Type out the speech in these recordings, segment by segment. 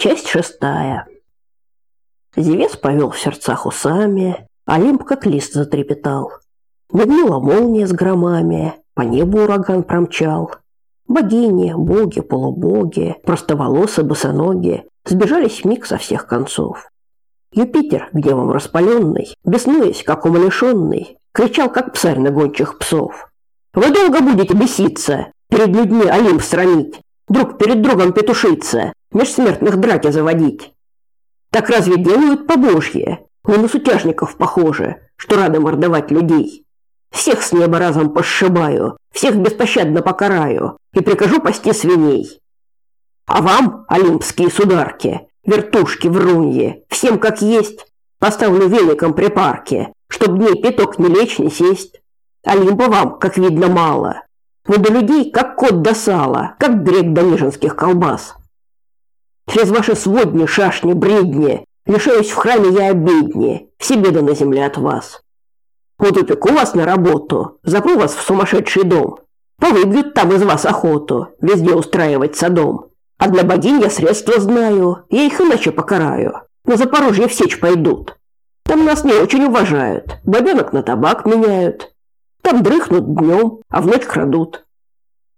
Часть шестая. Зевес повел в сердцах усами, Олимп как лист затрепетал. Мигнула молния с громами, по небу ураган промчал. Богини, боги, полубоги, простоволосы, босоноги сбежались миг со всех концов. Юпитер, гневом распаленный, беснуясь, как умалишенный, кричал, как псарь на гончих псов. «Вы долго будете беситься, перед людьми Олимп срамить, друг перед другом петушиться, меж смертных драки заводить? Так разве делают по-божье? Не на сутяжников похоже, что рады мордовать людей. Всех с неба разом пошибаю, всех беспощадно покараю и прикажу пасти свиней. А вам, олимпские сударки, вертушки, вруньи, всем как есть, поставлю великом при парке, чтоб дней пяток не лечь, не сесть. Олимпа вам, как видно, мало. Вы до людей, как кот до сала, как грек до нижинских колбас. Через ваши сводни, шашни, бредни лишаюсь в храме я обедни, все беды на земле от вас. Вот упеку вас на работу, запру вас в сумасшедший дом. Повыбьют там из вас охоту, везде устраивать садом. А для богинь я средства знаю, я их иначе покараю. На Запорожье в сечь пойдут. Там нас не очень уважают, бабенок на табак меняют. Там дрыхнут днем, а в ночь крадут.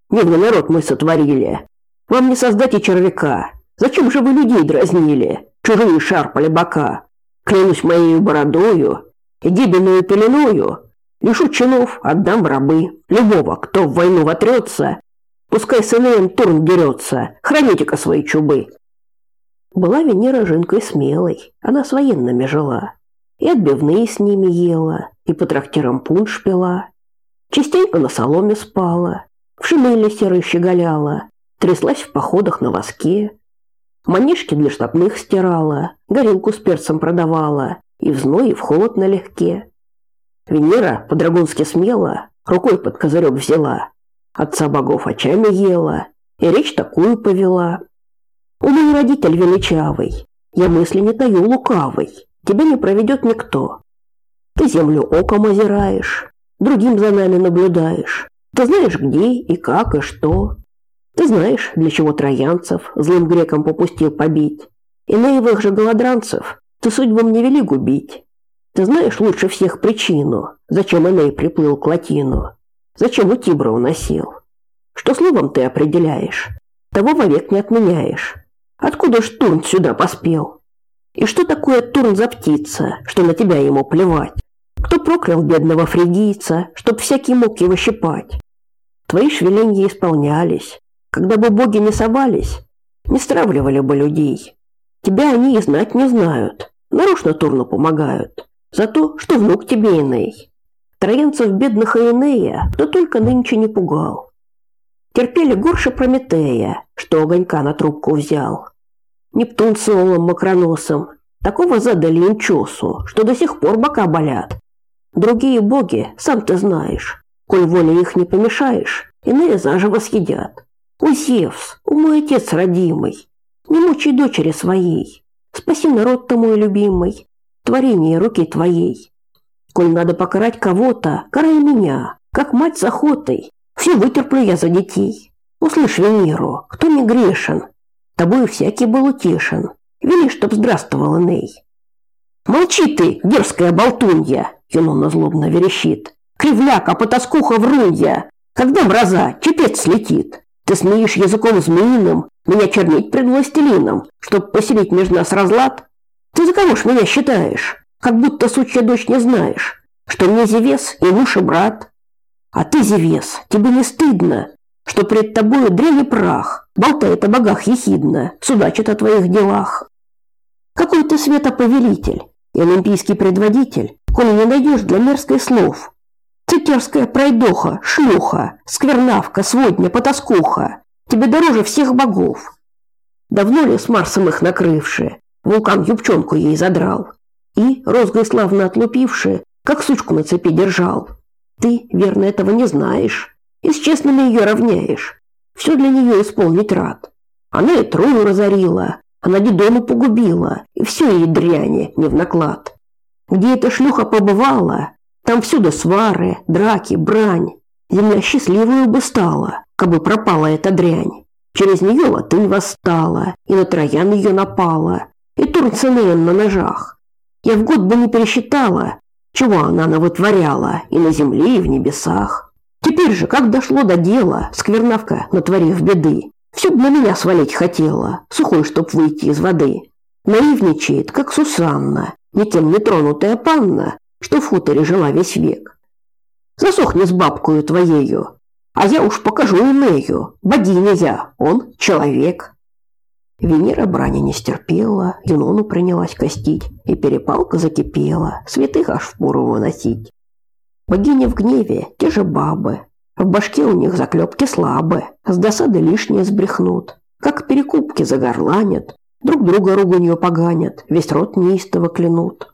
Мирный народ мы сотворили. Вам не создать и червяка. Зачем же вы людей дразнили? Чужие шарпали бока. Клянусь моей бородою, и дебельную пеленою, лишу чинов, отдам в рабы. Любого, кто в войну вотрется, пускай с Энеем Турн дерется, храните-ка свои чубы. Была Венера жинкой смелой, она с военными жила. И отбивные с ними ела, и по трактирам пунш пила. Частенько на соломе спала, в шинели серой щеголяла, тряслась в походах на воске. Манишки для штабных стирала, горилку с перцем продавала, и в зной, и в холод налегке. Венера по-драгунски смело рукой под козырек взяла, отца богов очами ела, и речь такую повела. У меня родитель величавый, я мысли не таю лукавый, тебя не проведет никто. Ты землю оком озираешь, другим за нами наблюдаешь. Ты знаешь, где и как и что. Ты знаешь, для чего троянцев злым грекам попустил побить. И наивых же голодранцев ты судьбам не вели губить. Ты знаешь лучше всех причину, зачем Эней приплыл к Латину, зачем у Тибра уносил. Что словом ты определяешь, того вовек не отменяешь. Откуда ж Турн сюда поспел? И что такое Турн за птица, что на тебя ему плевать? Кто проклял бедного фригийца, чтоб всякий мог его щипать? Твои шевеленья исполнялись. Когда бы боги не совались, не стравливали бы людей. Тебя они и знать не знают. Нарочно Турну помогают. За то, что внук тебе Иней. Троянцев бедных и Инея кто только нынче не пугал. Терпели горше Прометея, что огонька на трубку взял. Нептун с Олом макроносом. Такого задали им чесу, что до сих пор бока болят. Другие боги, сам ты знаешь, коль воле их не помешаешь, иные заживо съедят. У Зевс, у мой отец родимый, не мучай дочери своей. Спаси народ ты мой любимый, творение руки твоей. Коль надо покарать кого-то, карай меня, как мать с охотой. Все вытерплю я за детей. Услышь, Венеру, кто не грешен, тобой всякий был утешен. Вели, чтоб здравствовал Эней. Молчи ты, дерзкая болтунья, Юнона злобно верещит. Кривляка, потаскуха, врунья. Когда мраза, чепец слетит. Ты смеешь языком змеиным меня чернить пред властелином, чтоб поселить между нас разлад? Ты за кого ж меня считаешь? Как будто сучья дочь не знаешь, что мне Зевес и муж и брат. А ты, Зевес, тебе не стыдно, что пред тобою древний прах болтает о богах ехидно, судачит о твоих делах. Какой ты светоповелитель и олимпийский предводитель, коли не найдешь для мерзкой слов. Цитерская пройдоха, шлюха, сквернавка, сводня, потаскуха, тебе дороже всех богов. Давно ли с Марсом их накрывши, вулкан юбчонку ей задрал, и, розгой славно отлупивши, как сучку на цепи держал. Ты, верно, этого не знаешь, и с честными ее равняешь. Все для нее исполнить рад. Она и Трою разорила, она Дидону погубила, и все ей дряни не в наклад. Где эта шлюха побывала, там всюду свары, драки, брань. Земля счастливую бы стала, кабы пропала эта дрянь. Через нее латынь восстала, и на троян ее напала, и Турцинен на ножах. Я в год бы не пересчитала, чего она навытворяла и на земле, и в небесах. Теперь же, как дошло до дела, сквернавка, натворив беды, все б на меня свалить хотела, сухой, чтоб выйти из воды. Наивничает, как Сусанна, никем не тронутая панна, что в хуторе жила весь век. Засохни с бабкою твоею, а я уж покажу Инею, богиня я, он человек. Венера брани не стерпела, Юнону принялась костить, и перепалка закипела, святых аж в пору выносить. Богиня в гневе, те же бабы, в башке у них заклепки слабые, с досады лишнее сбрехнут, как перекупки загорланят, друг друга руганью поганят, весь рот неистово клянут.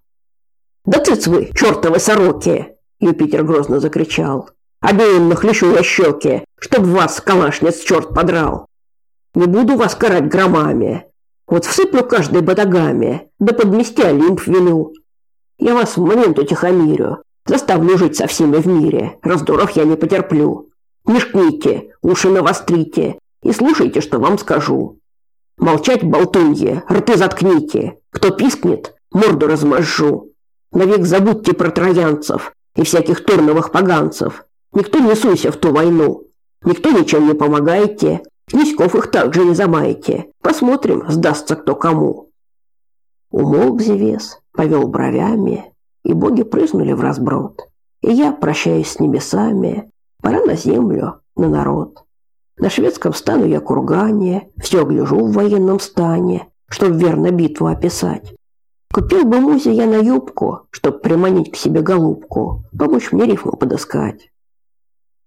«Да цыц вы, чертовы сороки!» Юпитер грозно закричал. «Обеим нахлещу я щеки, чтоб вас, калашниц, черт подрал! Не буду вас карать громами, вот всыплю каждой батагами, да подмести Олимп велю. Я вас в момент утихомирю, заставлю жить со всеми в мире, раздоров я не потерплю. Не шкните, уши навострите и слушайте, что вам скажу. Молчать, болтунье, рты заткните, кто пискнет, морду размажу. Навек забудьте про троянцев и всяких турновых поганцев. Никто не суйся в ту войну. Никто ничем не помогайте. Князьков их также не замаете. Посмотрим, сдастся кто кому. Умолк Зевес, повел бровями, и боги прыснули в разброд. И я, прощаясь с небесами, пора на землю, на народ. На шведском стану я кургане, все гляжу в военном стане, чтоб верно битву описать. Купил бы музе я на юбку, чтоб приманить к себе голубку, помочь мне рифму подыскать.